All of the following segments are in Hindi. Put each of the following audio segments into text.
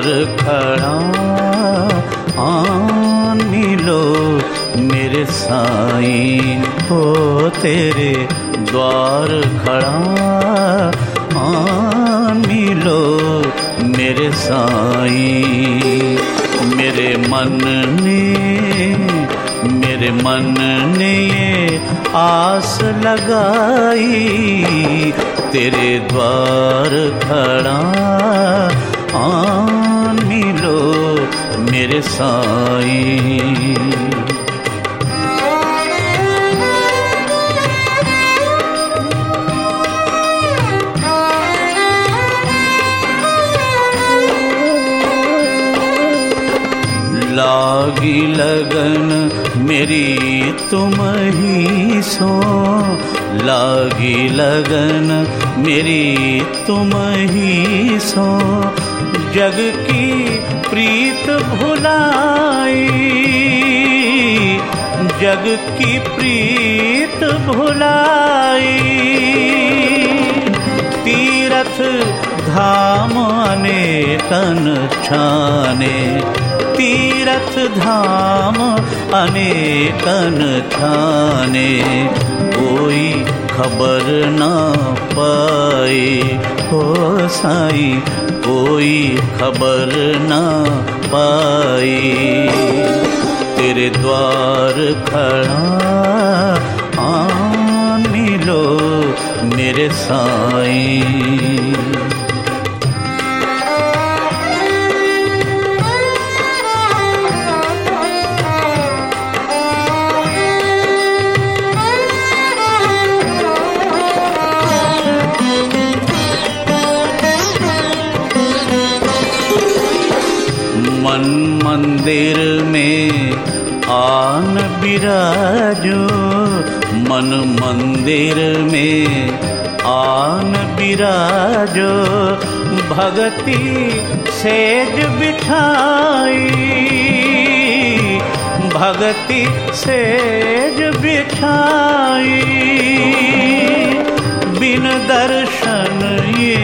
द्वार खड़ा आन मिलो मेरे साईं हो तेरे द्वार खड़ा आन मिलो मेरे साईं। मेरे मन ने, मेरे मन ने ये आस लगाई, तेरे द्वार खड़ा मिलो मेरे साईं। लागी लगन मेरी तुम ही सो। लागी लगन मेरी तुम ही सो। जग की प्रीत भुलाई। जग की प्रीत भुलाई। तीरथ धाम अनेकन छाने। तीरथ धाम अनेकन छाने। कोई खबर ना पाए, हो साई कोई खबर ना पाई। तेरे द्वार खड़ा आन मिलो मेरे साईं। बिराजो मन मंदिर में आन बिराजो भगति सेज बिठाई। भगति सेज बिठाई। बिन दर्शन ये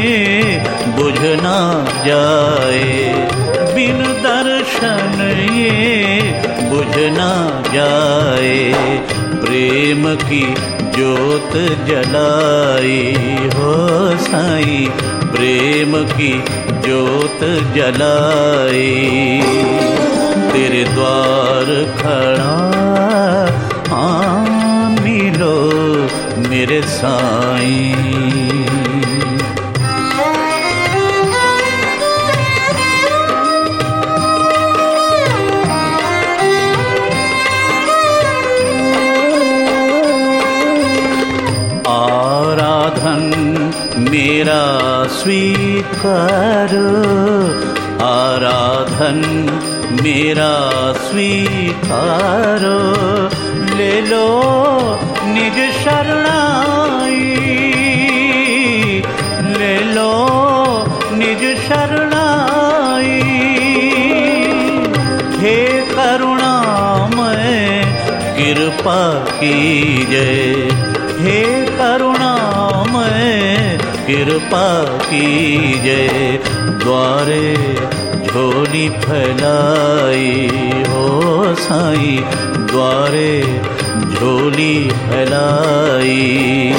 बुझना जाए। दर्शन ये बुझ ना जाए, प्रेम की ज्योत जलाई। हो साई, प्रेम की ज्योत जलाई। तेरे द्वार खड़ा आ मिलो मेरे साईं। स्वीकार। आराधन मेरा स्वीकार। ले लो निज शरणाई। ले लो निज शरणाई। हे करुणामय, कृपा कीजय हे करुणामय कृपा कीजय द्वारे झोली फैलाई हो साई, द्वारे झोली फैलाई।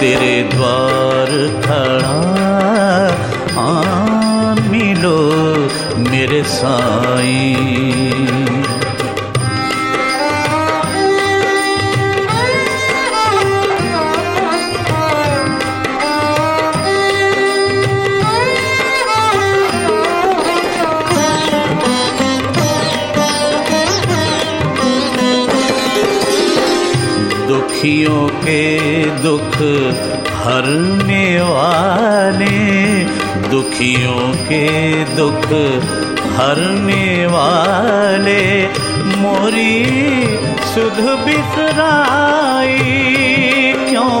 तेरे द्वार खड़ा आ मिलो मेरे साईं। दुखियों के दुख हरने वाले, दुखियों के दुख हरने वाले, मोरी सुध बिसराई, क्यों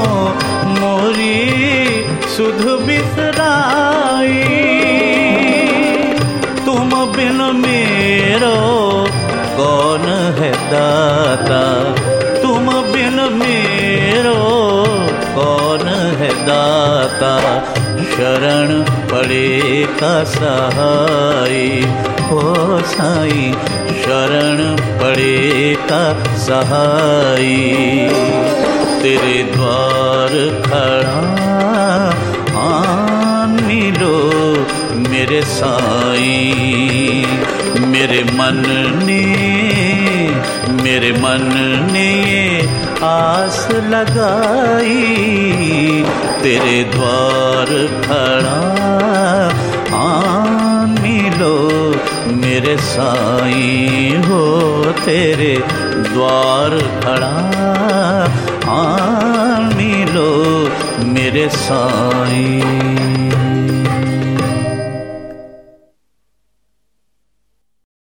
मोरी सुध बिसराई? तुम बिन मेरो कौन है दाता? कौन है दाता? शरण पड़े का सहाय हो साई, शरण पड़े का सहाय तेरे द्वार खड़ा आन मिलो मेरे साई। मेरे मन ने, मेरे मन ने आस लगाई, तेरे द्वार खड़ा। आन मिलो मेरे साई हो, तेरे द्वार खड़ा। आन मिलो मेरे साई।